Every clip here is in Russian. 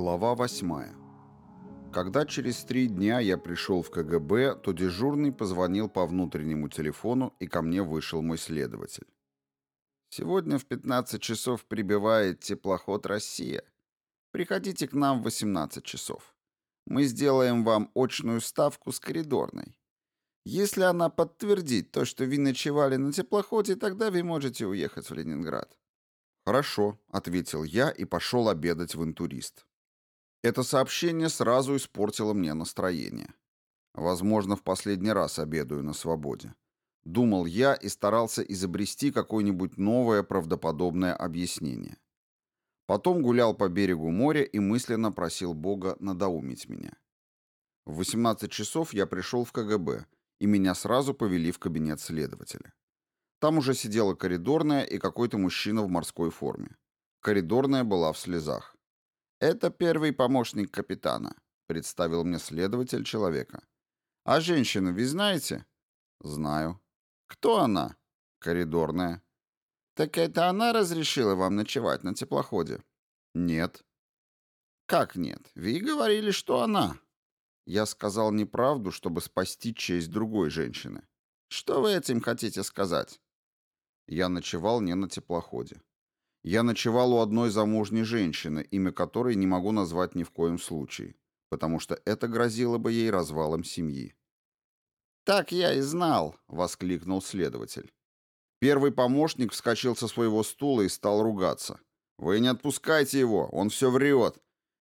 Глава 8. Когда через три дня я пришел в КГБ, то дежурный позвонил по внутреннему телефону, и ко мне вышел мой следователь. «Сегодня в 15 часов прибывает теплоход «Россия». Приходите к нам в 18 часов. Мы сделаем вам очную ставку с коридорной. Если она подтвердит то, что вы ночевали на теплоходе, тогда вы можете уехать в Ленинград». «Хорошо», — ответил я и пошел обедать в интурист. Это сообщение сразу испортило мне настроение. Возможно, в последний раз обедаю на свободе. Думал я и старался изобрести какое-нибудь новое правдоподобное объяснение. Потом гулял по берегу моря и мысленно просил Бога надоумить меня. В 18 часов я пришел в КГБ, и меня сразу повели в кабинет следователя. Там уже сидела коридорная и какой-то мужчина в морской форме. Коридорная была в слезах. «Это первый помощник капитана», — представил мне следователь человека. «А женщину вы знаете?» «Знаю». «Кто она?» «Коридорная». «Так это она разрешила вам ночевать на теплоходе?» «Нет». «Как нет? Вы говорили, что она». Я сказал неправду, чтобы спасти честь другой женщины. «Что вы этим хотите сказать?» Я ночевал не на теплоходе. Я ночевал у одной замужней женщины, имя которой не могу назвать ни в коем случае, потому что это грозило бы ей развалом семьи. «Так я и знал!» — воскликнул следователь. Первый помощник вскочил со своего стула и стал ругаться. «Вы не отпускайте его, он все врет.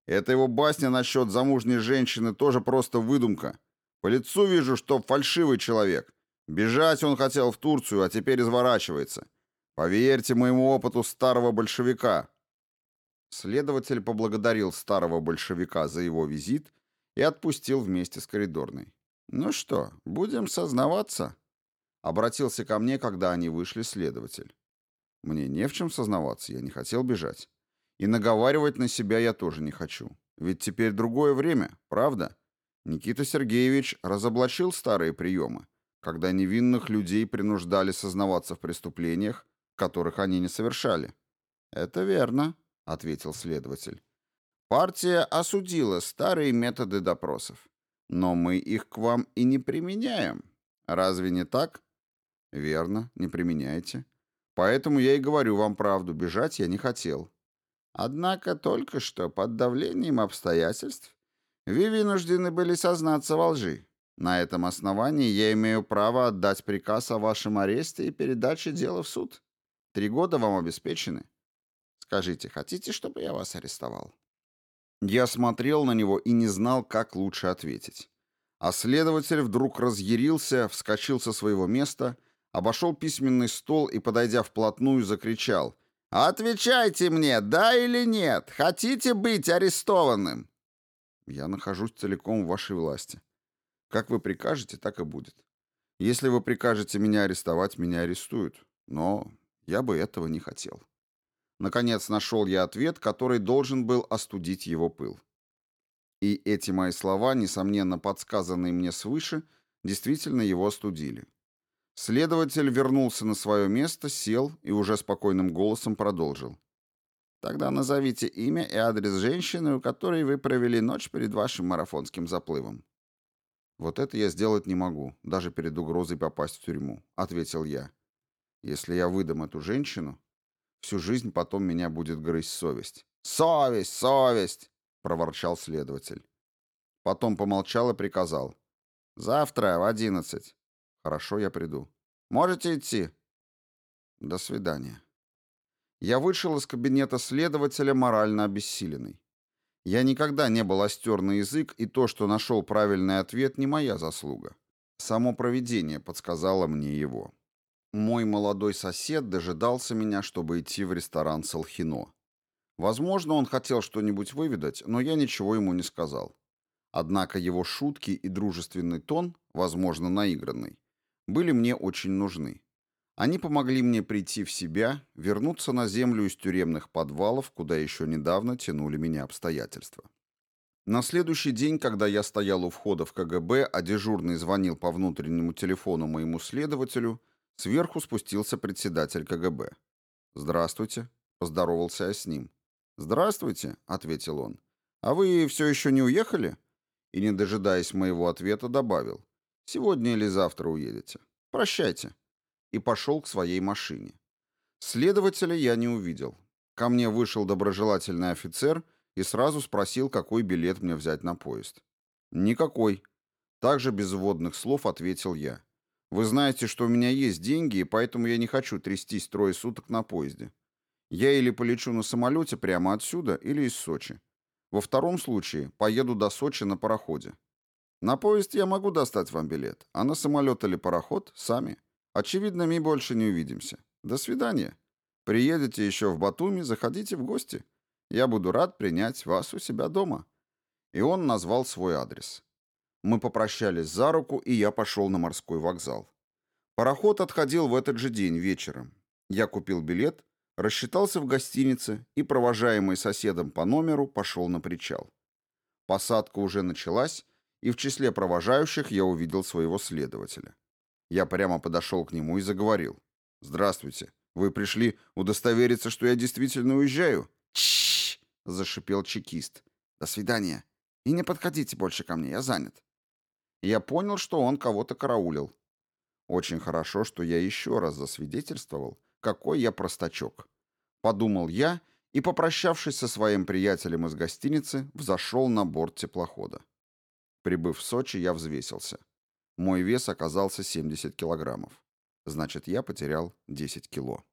Это его басня насчет замужней женщины тоже просто выдумка. По лицу вижу, что фальшивый человек. Бежать он хотел в Турцию, а теперь изворачивается. Поверьте моему опыту старого большевика. Следователь поблагодарил старого большевика за его визит и отпустил вместе с коридорной. «Ну что, будем сознаваться?» Обратился ко мне, когда они вышли, следователь. Мне не в чем сознаваться, я не хотел бежать. И наговаривать на себя я тоже не хочу. Ведь теперь другое время, правда? Никита Сергеевич разоблачил старые приемы, когда невинных людей принуждали сознаваться в преступлениях, которых они не совершали. «Это верно», — ответил следователь. «Партия осудила старые методы допросов, но мы их к вам и не применяем. Разве не так?» «Верно, не применяете. Поэтому я и говорю вам правду, бежать я не хотел». «Однако только что под давлением обстоятельств вы вынуждены были сознаться во лжи. На этом основании я имею право отдать приказ о вашем аресте и передаче дела в суд». Три года вам обеспечены. Скажите, хотите, чтобы я вас арестовал?» Я смотрел на него и не знал, как лучше ответить. А следователь вдруг разъярился, вскочил со своего места, обошел письменный стол и, подойдя вплотную, закричал «Отвечайте мне, да или нет? Хотите быть арестованным?» «Я нахожусь целиком в вашей власти. Как вы прикажете, так и будет. Если вы прикажете меня арестовать, меня арестуют. Но я бы этого не хотел. Наконец нашел я ответ, который должен был остудить его пыл. И эти мои слова, несомненно подсказанные мне свыше, действительно его остудили. Следователь вернулся на свое место, сел и уже спокойным голосом продолжил. «Тогда назовите имя и адрес женщины, у которой вы провели ночь перед вашим марафонским заплывом». «Вот это я сделать не могу, даже перед угрозой попасть в тюрьму», — ответил я. Если я выдам эту женщину, всю жизнь потом меня будет грызть совесть. «Совесть! Совесть!» — проворчал следователь. Потом помолчал и приказал. «Завтра в одиннадцать». «Хорошо, я приду». «Можете идти». «До свидания». Я вышел из кабинета следователя морально обессиленный. Я никогда не был остер на язык, и то, что нашел правильный ответ, не моя заслуга. Само провидение подсказало мне его. Мой молодой сосед дожидался меня, чтобы идти в ресторан Салхино. Возможно, он хотел что-нибудь выведать, но я ничего ему не сказал. Однако его шутки и дружественный тон, возможно, наигранный, были мне очень нужны. Они помогли мне прийти в себя, вернуться на землю из тюремных подвалов, куда еще недавно тянули меня обстоятельства. На следующий день, когда я стоял у входа в КГБ, а дежурный звонил по внутреннему телефону моему следователю, Сверху спустился председатель КГБ. «Здравствуйте», — поздоровался я с ним. «Здравствуйте», — ответил он. «А вы все еще не уехали?» И, не дожидаясь моего ответа, добавил. «Сегодня или завтра уедете. Прощайте». И пошел к своей машине. Следователя я не увидел. Ко мне вышел доброжелательный офицер и сразу спросил, какой билет мне взять на поезд. «Никакой». Также без вводных слов ответил я. «Вы знаете, что у меня есть деньги, и поэтому я не хочу трястись трое суток на поезде. Я или полечу на самолете прямо отсюда, или из Сочи. Во втором случае поеду до Сочи на пароходе. На поезд я могу достать вам билет, а на самолет или пароход — сами. Очевидно, мы больше не увидимся. До свидания. Приедете еще в Батуми, заходите в гости. Я буду рад принять вас у себя дома». И он назвал свой адрес. Мы попрощались за руку, и я пошел на морской вокзал. Пароход отходил в этот же день вечером. Я купил билет рассчитался в гостинице и, провожаемый соседом по номеру, пошел на причал. Посадка уже началась, и в числе провожающих я увидел своего следователя. Я прямо подошел к нему и заговорил. «Здравствуйте. Вы пришли удостовериться, что я действительно уезжаю?» «Чш!» — зашипел чекист. «До свидания. И не подходите больше ко мне, я занят». Я понял, что он кого-то караулил. Очень хорошо, что я еще раз засвидетельствовал, какой я простачок. Подумал я и, попрощавшись со своим приятелем из гостиницы, взошел на борт теплохода. Прибыв в Сочи, я взвесился. Мой вес оказался 70 килограммов. Значит, я потерял 10 кило.